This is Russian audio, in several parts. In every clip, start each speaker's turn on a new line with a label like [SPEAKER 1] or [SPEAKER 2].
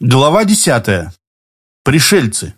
[SPEAKER 1] Глава 10. Пришельцы.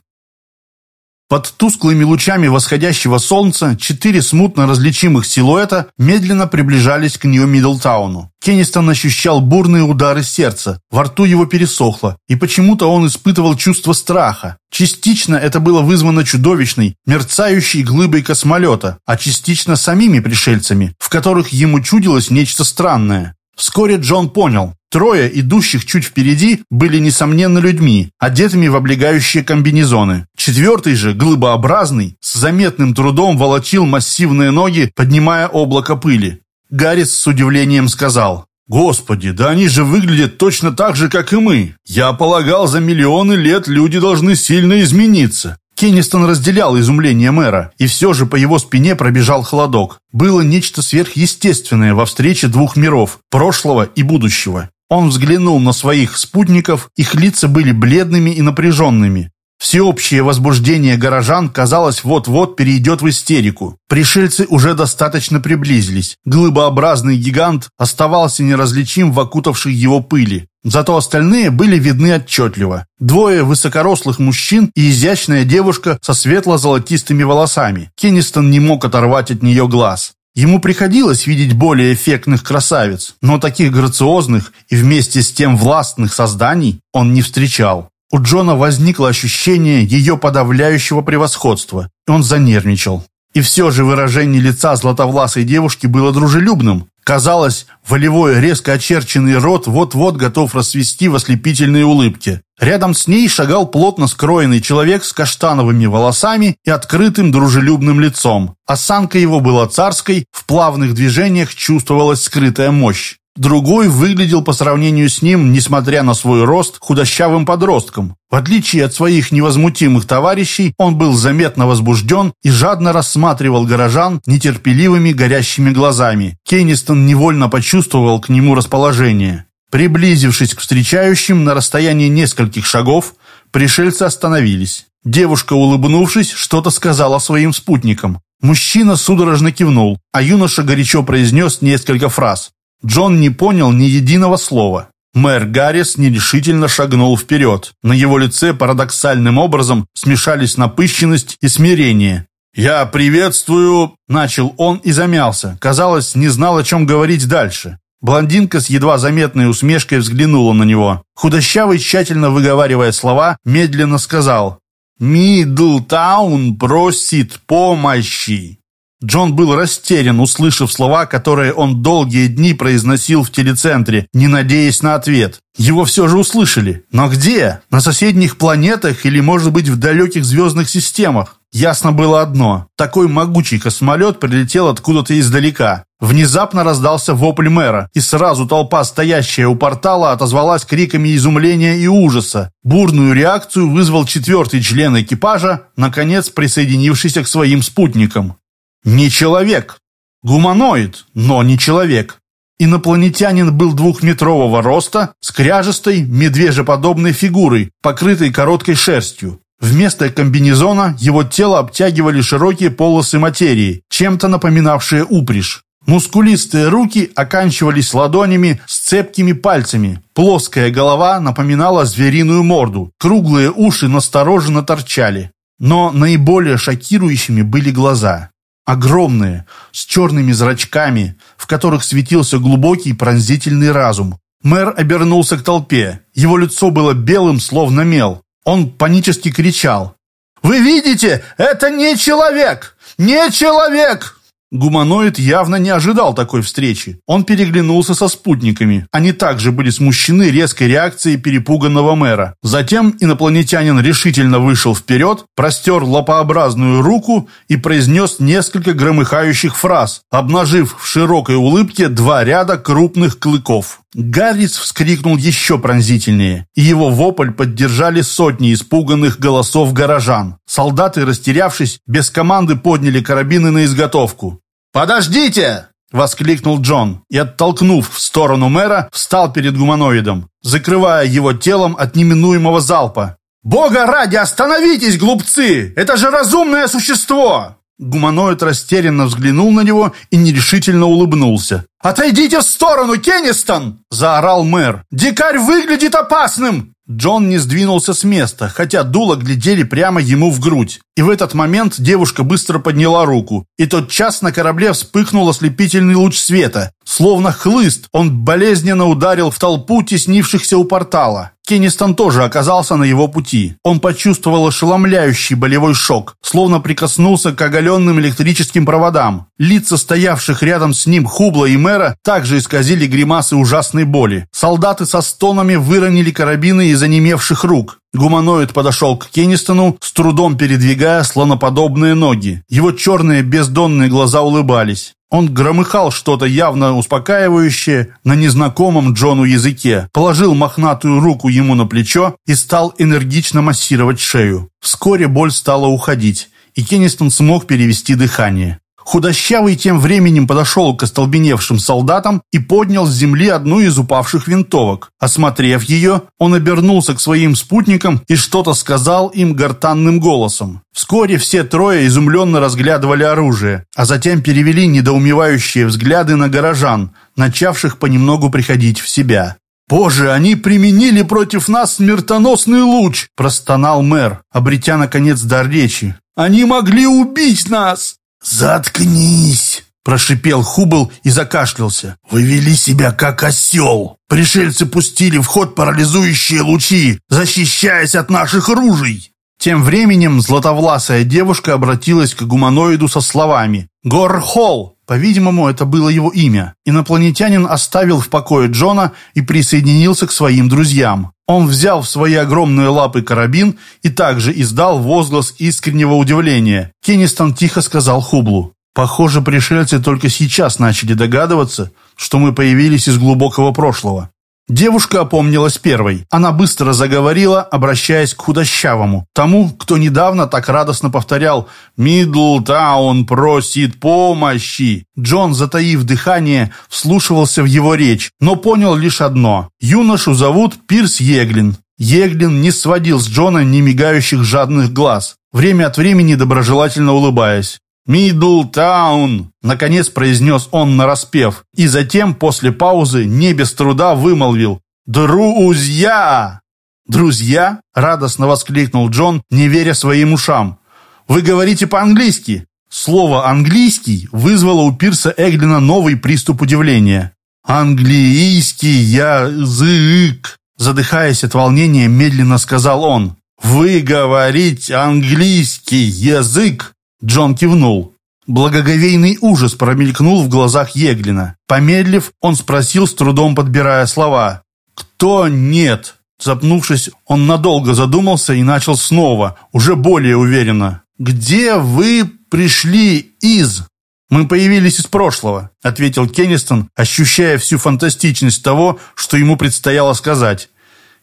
[SPEAKER 1] Под тусклыми лучами восходящего солнца четыре смутно различимых силуэта медленно приближались к Нью-Миддлтауну. Кеннистон ощущал бурные удары сердца, во рту его пересохло, и почему-то он испытывал чувство страха. Частично это было вызвано чудовищной, мерцающей глыбой космолета, а частично самими пришельцами, в которых ему чудилось нечто странное. Вскоре Джон понял, Трое, идущих чуть впереди, были, несомненно, людьми, одетыми в облегающие комбинезоны. Четвертый же, глыбообразный, с заметным трудом волочил массивные ноги, поднимая облако пыли. Гаррис с удивлением сказал, «Господи, да они же выглядят точно так же, как и мы. Я полагал, за миллионы лет люди должны сильно измениться. Кеннистон разделял изумление мэра, и все же по его спине пробежал холодок. Было нечто сверхъестественное во встрече двух миров – прошлого и будущего. Он взглянул на своих спутников, их лица были бледными и напряженными. Всеобщее возбуждение горожан, казалось, вот-вот перейдет в истерику. Пришельцы уже достаточно приблизились. Глыбообразный гигант оставался неразличим в окутавшей его пыли. Зато остальные были видны отчетливо. Двое высокорослых мужчин и изящная девушка со светло-золотистыми волосами. Кеннистон не мог оторвать от нее глаз. Ему приходилось видеть более эффектных красавиц, но таких грациозных и вместе с тем властных созданий он не встречал. У Джона возникло ощущение ее подавляющего превосходства, и он занервничал. И все же выражение лица златовласой девушки было дружелюбным, Казалось, волевой, резко очерченный рот вот-вот готов расцвести в ослепительной улыбке. Рядом с ней шагал плотно скроенный человек с каштановыми волосами и открытым дружелюбным лицом. Осанка его была царской, в плавных движениях чувствовалась скрытая мощь. Другой выглядел по сравнению с ним, несмотря на свой рост, худощавым подростком. В отличие от своих невозмутимых товарищей, он был заметно возбужден и жадно рассматривал горожан нетерпеливыми горящими глазами. Кеннистон невольно почувствовал к нему расположение. Приблизившись к встречающим на расстоянии нескольких шагов, пришельцы остановились. Девушка, улыбнувшись, что-то сказала своим спутникам. Мужчина судорожно кивнул, а юноша горячо произнес несколько фраз. Джон не понял ни единого слова. Мэр Гаррис нерешительно шагнул вперед. На его лице парадоксальным образом смешались напыщенность и смирение. «Я приветствую...» – начал он и замялся. Казалось, не знал, о чем говорить дальше. Блондинка с едва заметной усмешкой взглянула на него. Худощавый, тщательно выговаривая слова, медленно сказал «Мидлтаун просит помощи». Джон был растерян, услышав слова, которые он долгие дни произносил в телецентре, не надеясь на ответ. Его все же услышали. Но где? На соседних планетах или, может быть, в далеких звездных системах? Ясно было одно. Такой могучий космолет прилетел откуда-то издалека. Внезапно раздался вопль мэра, и сразу толпа, стоящая у портала, отозвалась криками изумления и ужаса. Бурную реакцию вызвал четвертый член экипажа, наконец присоединившийся к своим спутникам. Не человек. Гуманоид, но не человек. Инопланетянин был двухметрового роста, с кряжестой, медвежеподобной фигурой, покрытой короткой шерстью. Вместо комбинезона его тело обтягивали широкие полосы материи, чем-то напоминавшие упряжь. Мускулистые руки оканчивались ладонями с цепкими пальцами. Плоская голова напоминала звериную морду. Круглые уши настороженно торчали. Но наиболее шокирующими были глаза огромные, с черными зрачками, в которых светился глубокий пронзительный разум. Мэр обернулся к толпе. Его лицо было белым, словно мел. Он панически кричал. «Вы видите? Это не человек! Не человек!» Гуманоид явно не ожидал такой встречи. Он переглянулся со спутниками. Они также были смущены резкой реакцией перепуганного мэра. Затем инопланетянин решительно вышел вперед, простер лопообразную руку и произнес несколько громыхающих фраз, обнажив в широкой улыбке два ряда крупных клыков. Гаррис вскрикнул еще пронзительнее, и его вопль поддержали сотни испуганных голосов горожан. Солдаты, растерявшись, без команды подняли карабины на изготовку. «Подождите!» — воскликнул Джон и, оттолкнув в сторону мэра, встал перед гуманоидом, закрывая его телом от неминуемого залпа. «Бога ради, остановитесь, глупцы! Это же разумное существо!» Гуманоид растерянно взглянул на него и нерешительно улыбнулся. «Отойдите в сторону, Кеннистон!» – заорал мэр. «Дикарь выглядит опасным!» Джон не сдвинулся с места, хотя дуло глядели прямо ему в грудь. И в этот момент девушка быстро подняла руку, и тот час на корабле вспыхнул ослепительный луч света. Словно хлыст, он болезненно ударил в толпу теснившихся у портала. Кеннистон тоже оказался на его пути. Он почувствовал ошеломляющий болевой шок, словно прикоснулся к оголенным электрическим проводам. Лица стоявших рядом с ним Хубла и Мэра также исказили гримасы ужасной боли. Солдаты со стонами выронили карабины из онемевших рук. Гуманоид подошел к Кеннистону, с трудом передвигая слоноподобные ноги. Его черные бездонные глаза улыбались. Он громыхал что-то явно успокаивающее на незнакомом Джону языке, положил мохнатую руку ему на плечо и стал энергично массировать шею. Вскоре боль стала уходить, и Кеннистон смог перевести дыхание. Худощавый тем временем подошел к остолбеневшим солдатам и поднял с земли одну из упавших винтовок. Осмотрев ее, он обернулся к своим спутникам и что-то сказал им гортанным голосом. Вскоре все трое изумленно разглядывали оружие, а затем перевели недоумевающие взгляды на горожан, начавших понемногу приходить в себя. «Боже, они применили против нас смертоносный луч!» – простонал мэр, обретя, наконец, дар речи. «Они могли убить нас!»
[SPEAKER 2] «Заткнись!» – прошипел Хубл и закашлялся. «Вы вели себя как осел! Пришельцы пустили в ход парализующие лучи, защищаясь от наших ружей!»
[SPEAKER 1] Тем временем златовласая девушка обратилась к гуманоиду со словами «Горхол!» По-видимому, это было его имя. Инопланетянин оставил в покое Джона и присоединился к своим друзьям. Он взял в свои огромные лапы карабин и также издал возглас искреннего удивления. Кеннистон тихо сказал Хублу. «Похоже, пришельцы только сейчас начали догадываться, что мы появились из глубокого прошлого. Девушка опомнилась первой. Она быстро заговорила, обращаясь к худощавому, тому, кто недавно так радостно повторял «Мидлтаун просит помощи». Джон, затаив дыхание, вслушивался в его речь, но понял лишь одно. Юношу зовут Пирс Еглин. Еглин не сводил с Джона не мигающих жадных глаз, время от времени доброжелательно улыбаясь. «Мидлтаун!» — наконец произнес он нараспев, и затем, после паузы, не без труда вымолвил «Друзья!» «Друзья?» — радостно воскликнул Джон, не веря своим ушам. «Вы говорите по-английски?» Слово «английский» вызвало у Пирса Эглина новый приступ удивления. «Английский язык!» Задыхаясь от волнения, медленно сказал он. «Вы говорите английский язык?» Джон кивнул. Благоговейный ужас промелькнул в глазах Еглина. Помедлив, он спросил, с трудом подбирая слова. «Кто нет?» Запнувшись, он надолго задумался и начал снова, уже более уверенно. «Где вы пришли из?» «Мы появились из прошлого», — ответил Кеннистон, ощущая всю фантастичность того, что ему предстояло сказать.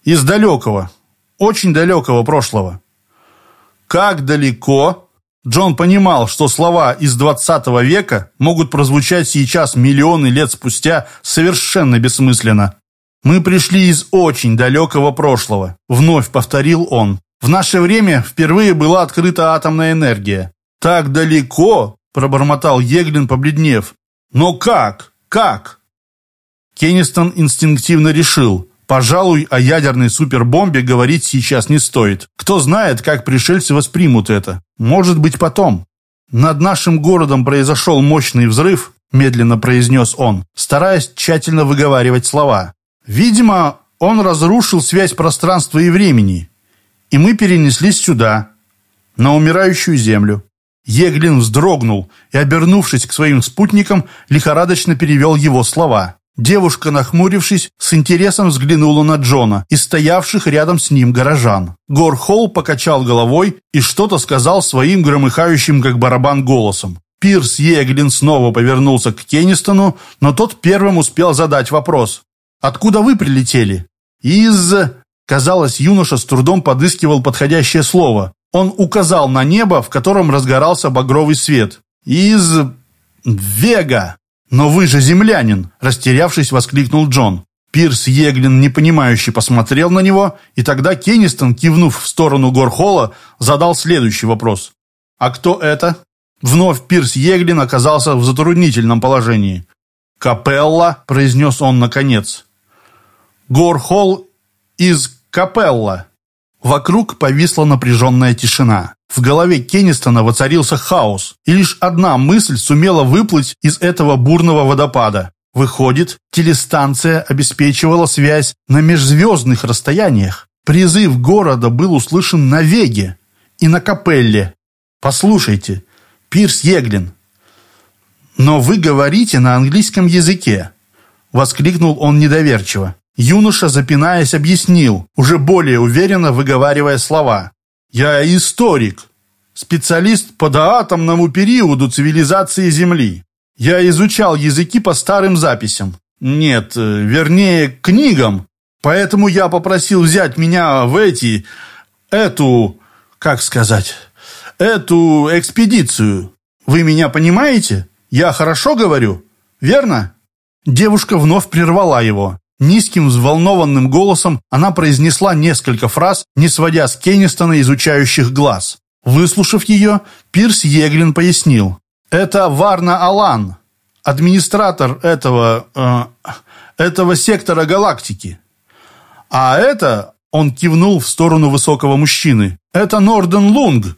[SPEAKER 1] «Из далекого, очень далекого прошлого». «Как далеко?» Джон понимал, что слова из 20 века могут прозвучать сейчас миллионы лет спустя совершенно бессмысленно. «Мы пришли из очень далекого прошлого», — вновь повторил он. «В наше время впервые была открыта атомная энергия». «Так далеко?» — пробормотал Еглин, побледнев. «Но как? Как?» Кеннистон инстинктивно решил, Пожалуй, о ядерной супербомбе говорить сейчас не стоит. Кто знает, как пришельцы воспримут это. Может быть, потом. Над нашим городом произошел мощный взрыв, медленно произнес он, стараясь тщательно выговаривать слова. Видимо, он разрушил связь пространства и времени. И мы перенеслись сюда, на умирающую землю. Еглин вздрогнул и, обернувшись к своим спутникам, лихорадочно перевел его слова. Девушка, нахмурившись, с интересом взглянула на Джона и стоявших рядом с ним горожан. Горхолл покачал головой и что-то сказал своим громыхающим, как барабан, голосом. Пирс Еглин снова повернулся к Кеннистону, но тот первым успел задать вопрос. «Откуда вы прилетели?» «Из...» Казалось, юноша с трудом подыскивал подходящее слово. Он указал на небо, в котором разгорался багровый свет. «Из... Вега!» «Но вы же землянин!» – растерявшись, воскликнул Джон. Пирс Еглин непонимающе посмотрел на него, и тогда Кеннистон, кивнув в сторону Горхола, задал следующий вопрос. «А кто это?» Вновь Пирс Еглин оказался в затруднительном положении. «Капелла», – произнес он наконец. «Горхол из Капелла. Вокруг повисла напряженная тишина. В голове Кеннистона воцарился хаос, и лишь одна мысль сумела выплыть из этого бурного водопада. Выходит, телестанция обеспечивала связь на межзвездных расстояниях. Призыв города был услышан на Веге и на Капелле. Послушайте, Пирс Еглин. Но вы говорите на английском языке. Воскликнул он недоверчиво. Юноша, запинаясь, объяснил, уже более уверенно выговаривая слова. «Я историк, специалист по доатомному периоду цивилизации Земли. Я изучал языки по старым записям. Нет, э, вернее, книгам. Поэтому я попросил взять меня в эти... эту... как сказать... эту экспедицию. Вы меня понимаете? Я хорошо говорю? Верно?» Девушка вновь прервала его. Низким, взволнованным голосом она произнесла несколько фраз, не сводя с Кеннистона изучающих глаз. Выслушав ее, Пирс Еглин пояснил. «Это Варна Алан, администратор этого... Э, этого сектора галактики. А это...» Он кивнул в сторону высокого мужчины. «Это Норден Лунг,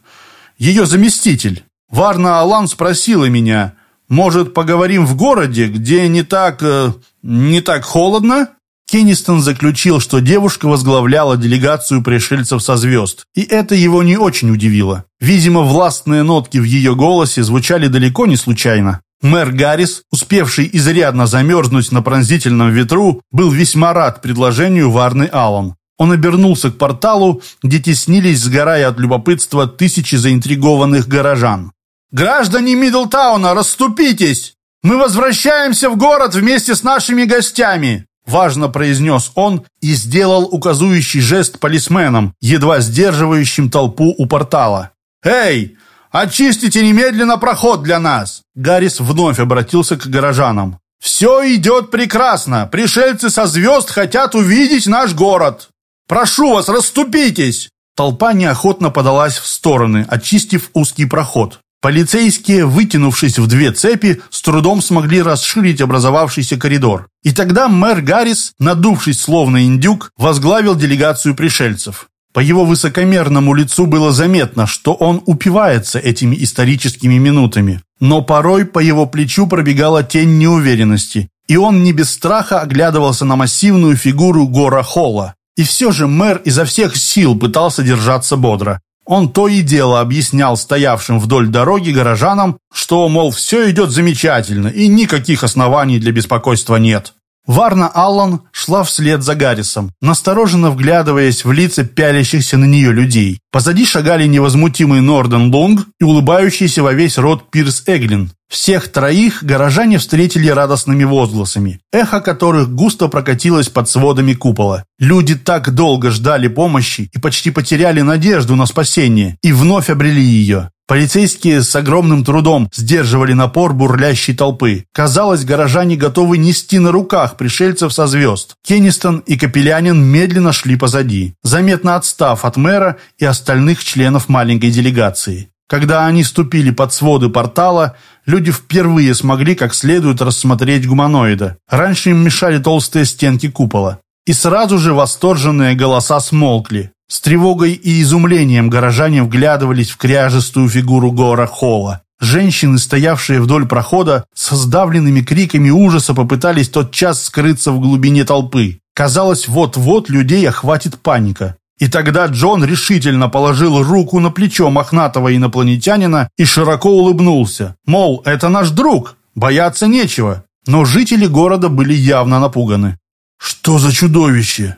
[SPEAKER 1] ее заместитель. Варна Алан спросила меня, может, поговорим в городе, где не так... Э, не так холодно?» Кеннистон заключил, что девушка возглавляла делегацию пришельцев со звезд, и это его не очень удивило. Видимо, властные нотки в ее голосе звучали далеко не случайно. Мэр Гаррис, успевший изрядно замерзнуть на пронзительном ветру, был весьма рад предложению Варны Аллан. Он обернулся к порталу, где теснились, сгорая от любопытства, тысячи заинтригованных горожан. «Граждане Мидлтауна, расступитесь! Мы возвращаемся в город вместе с нашими гостями!» Важно произнес он и сделал указующий жест полисменам, едва сдерживающим толпу у портала. «Эй, очистите немедленно проход для нас!» Гаррис вновь обратился к горожанам. «Все идет прекрасно! Пришельцы со звезд хотят увидеть наш город! Прошу вас, расступитесь!» Толпа неохотно подалась в стороны, очистив узкий проход. Полицейские, вытянувшись в две цепи, с трудом смогли расширить образовавшийся коридор. И тогда мэр Гаррис, надувшись словно индюк, возглавил делегацию пришельцев. По его высокомерному лицу было заметно, что он упивается этими историческими минутами. Но порой по его плечу пробегала тень неуверенности, и он не без страха оглядывался на массивную фигуру Гора Холла. И все же мэр изо всех сил пытался держаться бодро. Он то и дело объяснял стоявшим вдоль дороги горожанам, что, мол, все идет замечательно и никаких оснований для беспокойства нет. Варна Аллан шла вслед за Гаррисом, настороженно вглядываясь в лица пялящихся на нее людей. Позади шагали невозмутимый Норден Лонг и улыбающийся во весь рот Пирс Эглин. Всех троих горожане встретили радостными возгласами, эхо которых густо прокатилось под сводами купола. Люди так долго ждали помощи и почти потеряли надежду на спасение, и вновь обрели ее. Полицейские с огромным трудом сдерживали напор бурлящей толпы. Казалось, горожане готовы нести на руках пришельцев со звезд. Кеннистон и Капелянин медленно шли позади, заметно отстав от мэра и остальных членов маленькой делегации. Когда они ступили под своды портала, люди впервые смогли как следует рассмотреть гуманоида. Раньше им мешали толстые стенки купола. И сразу же восторженные голоса смолкли. С тревогой и изумлением горожане вглядывались в кряжестую фигуру Гора Холла. Женщины, стоявшие вдоль прохода, со сдавленными криками ужаса попытались тотчас скрыться в глубине толпы. Казалось, вот-вот людей охватит паника. И тогда Джон решительно положил руку на плечо мохнатого инопланетянина и широко улыбнулся. Мол, это наш друг, бояться нечего. Но жители города были явно напуганы. «Что за чудовище?»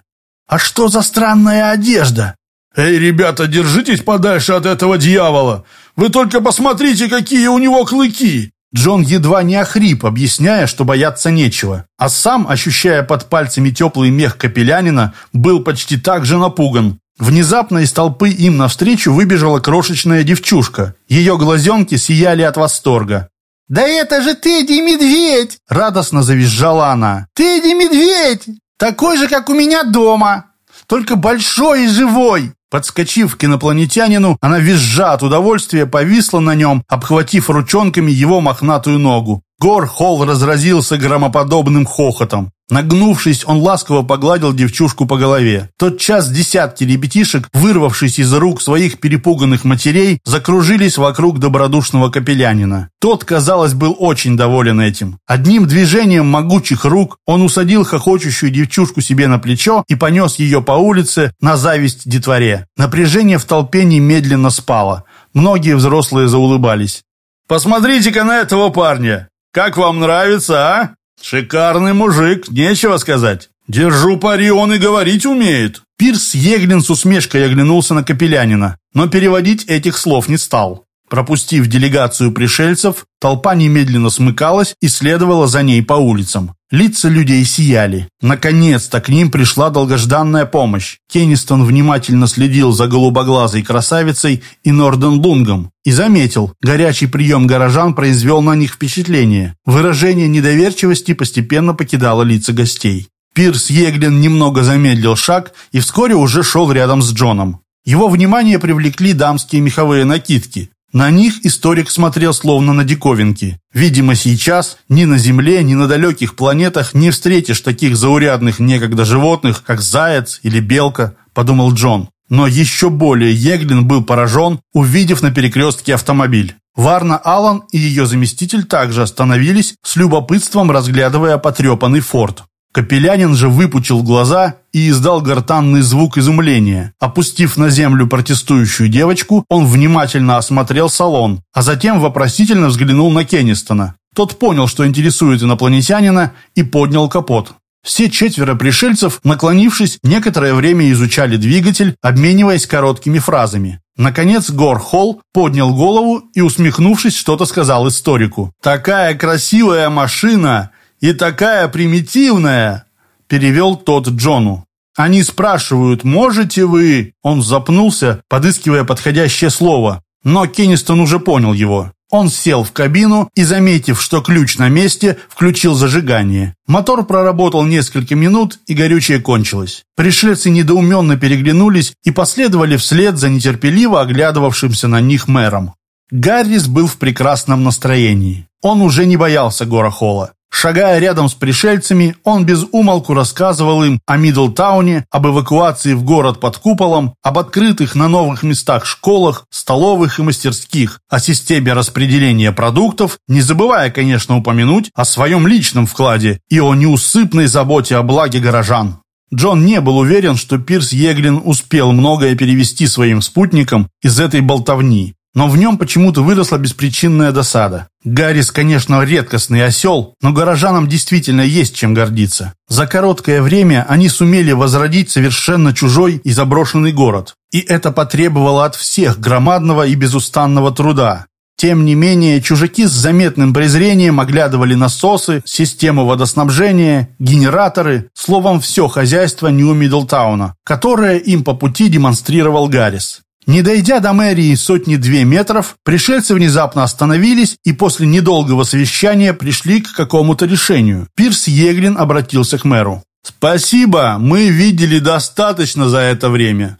[SPEAKER 1] А что за странная одежда? Эй, ребята, держитесь подальше от этого дьявола. Вы только посмотрите, какие у него клыки. Джон едва не охрип, объясняя, что бояться нечего. А сам, ощущая под пальцами теплый мех капелянина, был почти так же напуган. Внезапно из толпы им навстречу выбежала крошечная девчушка. Ее глазенки сияли от восторга.
[SPEAKER 3] «Да это же Тедди Медведь!» – радостно завизжала она. «Тедди Медведь! Такой же, как у меня дома, только большой и живой.
[SPEAKER 1] Подскочив к инопланетянину, она визжа от удовольствия повисла на нем, обхватив ручонками его мохнатую ногу. Гор Холл разразился громоподобным хохотом. Нагнувшись, он ласково погладил девчушку по голове. Тот час десятки ребятишек, вырвавшись из рук своих перепуганных матерей, закружились вокруг добродушного капелянина. Тот, казалось, был очень доволен этим. Одним движением могучих рук он усадил хохочущую девчушку себе на плечо и понес ее по улице на зависть детворе. Напряжение в толпе немедленно спало. Многие взрослые заулыбались. «Посмотрите-ка на этого парня! Как вам нравится, а? Шикарный мужик, нечего сказать. Держу пари, он и говорить умеет». Пирс Еглин с усмешкой оглянулся на Капелянина, но переводить этих слов не стал. Пропустив делегацию пришельцев, толпа немедленно смыкалась и следовала за ней по улицам. Лица людей сияли. Наконец-то к ним пришла долгожданная помощь. Кеннистон внимательно следил за голубоглазой красавицей и Норден Лунгом и заметил, горячий прием горожан произвел на них впечатление. Выражение недоверчивости постепенно покидало лица гостей. Пирс Еглин немного замедлил шаг и вскоре уже шел рядом с Джоном. Его внимание привлекли дамские меховые накидки. На них историк смотрел словно на диковинки. Видимо, сейчас ни на Земле, ни на далеких планетах не встретишь таких заурядных некогда животных, как заяц или белка, подумал Джон. Но еще более Еглин был поражен, увидев на перекрестке автомобиль. Варна Аллан и ее заместитель также остановились, с любопытством разглядывая потрепанный форт. Капелянин же выпучил глаза и издал гортанный звук изумления. Опустив на землю протестующую девочку, он внимательно осмотрел салон, а затем вопросительно взглянул на Кеннистона. Тот понял, что интересует инопланетянина, и поднял капот. Все четверо пришельцев, наклонившись, некоторое время изучали двигатель, обмениваясь короткими фразами. Наконец Гор Холл поднял голову и, усмехнувшись, что-то сказал историку. «Такая красивая машина! и такая примитивная!» – перевел тот Джону. «Они спрашивают, можете вы...» Он запнулся, подыскивая подходящее слово, но Кеннистон уже понял его. Он сел в кабину и, заметив, что ключ на месте, включил зажигание. Мотор проработал несколько минут, и горючее кончилось. Пришельцы недоуменно переглянулись и последовали вслед за нетерпеливо оглядывавшимся на них мэром. Гаррис был в прекрасном настроении. Он уже не боялся Гора Холла. Шагая рядом с пришельцами, он без умолку рассказывал им о Мидлтауне, об эвакуации в город под куполом, об открытых на новых местах школах, столовых и мастерских, о системе распределения продуктов, не забывая, конечно, упомянуть о своем личном вкладе и о неусыпной заботе о благе горожан. Джон не был уверен, что Пирс Еглин успел многое перевести своим спутникам из этой болтовни. Но в нем почему-то выросла беспричинная досада. Гаррис, конечно, редкостный осел, но горожанам действительно есть чем гордиться. За короткое время они сумели возродить совершенно чужой и заброшенный город. И это потребовало от всех громадного и безустанного труда. Тем не менее, чужаки с заметным презрением оглядывали насосы, систему водоснабжения, генераторы, словом, все хозяйство Нью-Миддлтауна, которое им по пути демонстрировал Гаррис. Не дойдя до мэрии сотни-две метров, пришельцы внезапно остановились и после недолгого совещания пришли к какому-то решению. Пирс Еглин обратился к мэру. «Спасибо, мы видели достаточно за это время.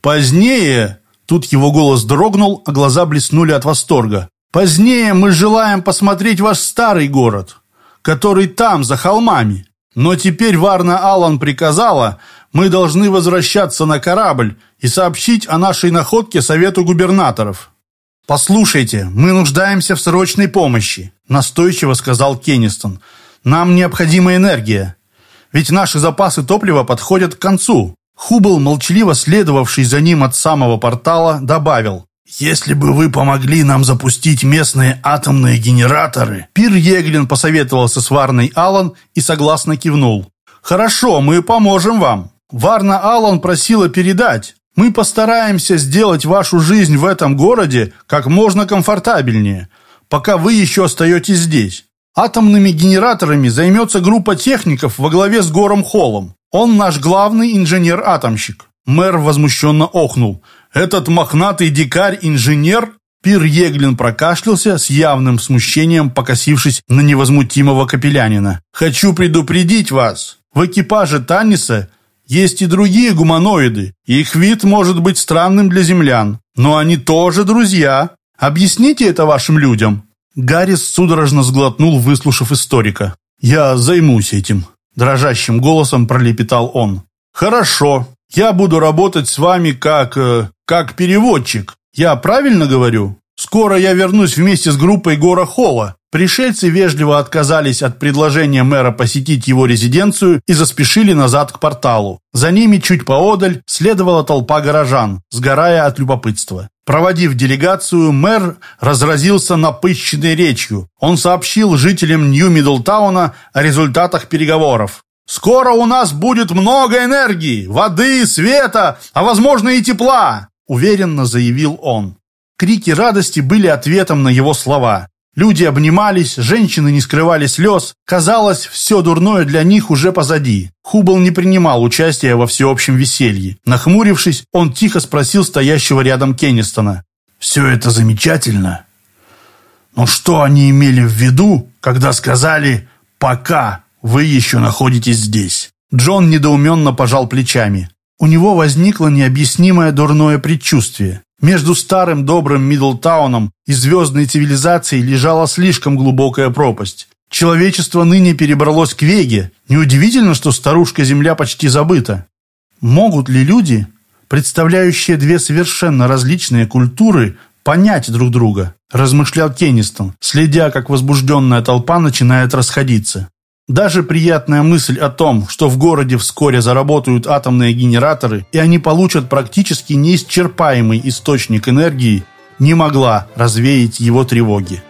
[SPEAKER 1] Позднее...» Тут его голос дрогнул, а глаза блеснули от восторга. «Позднее мы желаем посмотреть ваш старый город, который там, за холмами. Но теперь Варна Аллан приказала, мы должны возвращаться на корабль и сообщить о нашей находке Совету губернаторов. «Послушайте, мы нуждаемся в срочной помощи», – настойчиво сказал Кеннистон. «Нам необходима энергия. Ведь наши запасы топлива подходят к концу». Хубл, молчаливо следовавший за ним от самого портала, добавил. «Если бы вы помогли нам запустить местные атомные генераторы...» Пир Еглин посоветовался с Варной Аллан и согласно кивнул. «Хорошо, мы поможем вам. Варна Аллан просила передать. Мы постараемся сделать вашу жизнь в этом городе как можно комфортабельнее, пока вы еще остаетесь здесь. Атомными генераторами займется группа техников во главе с Гором Холлом. Он наш главный инженер-атомщик». Мэр возмущенно охнул. «Этот мохнатый дикарь-инженер?» Пир Еглин прокашлялся с явным смущением, покосившись на невозмутимого капелянина. «Хочу предупредить вас. В экипаже Танниса Есть и другие гуманоиды. Их вид может быть странным для землян. Но они тоже друзья. Объясните это вашим людям». Гаррис судорожно сглотнул, выслушав историка. «Я займусь этим», – дрожащим голосом пролепетал он. «Хорошо. Я буду работать с вами как... Э, как переводчик. Я правильно говорю? Скоро я вернусь вместе с группой Гора Холла. Пришельцы вежливо отказались от предложения мэра посетить его резиденцию и заспешили назад к порталу. За ними чуть поодаль следовала толпа горожан, сгорая от любопытства. Проводив делегацию, мэр разразился напыщенной речью. Он сообщил жителям Нью-Миддлтауна о результатах переговоров. «Скоро у нас будет много энергии, воды, света, а возможно и тепла», уверенно заявил он. Крики радости были ответом на его слова. Люди обнимались, женщины не скрывали слез. Казалось, все дурное для них уже позади. Хубл не принимал участия во всеобщем веселье. Нахмурившись, он тихо спросил стоящего рядом Кеннистона. «Все это замечательно. Но что они имели в виду, когда сказали «пока вы еще находитесь здесь»?» Джон недоуменно пожал плечами. У него возникло необъяснимое дурное предчувствие. Между старым добрым Мидлтауном и звездной цивилизацией лежала слишком глубокая пропасть. Человечество ныне перебралось к Веге. Неудивительно, что старушка-Земля почти забыта. Могут ли люди, представляющие две совершенно различные культуры, понять друг друга? Размышлял Кеннистон, следя, как возбужденная толпа начинает расходиться. Даже приятная мысль о том, что в городе вскоре заработают атомные генераторы и они получат практически неисчерпаемый источник энергии, не могла развеять его тревоги.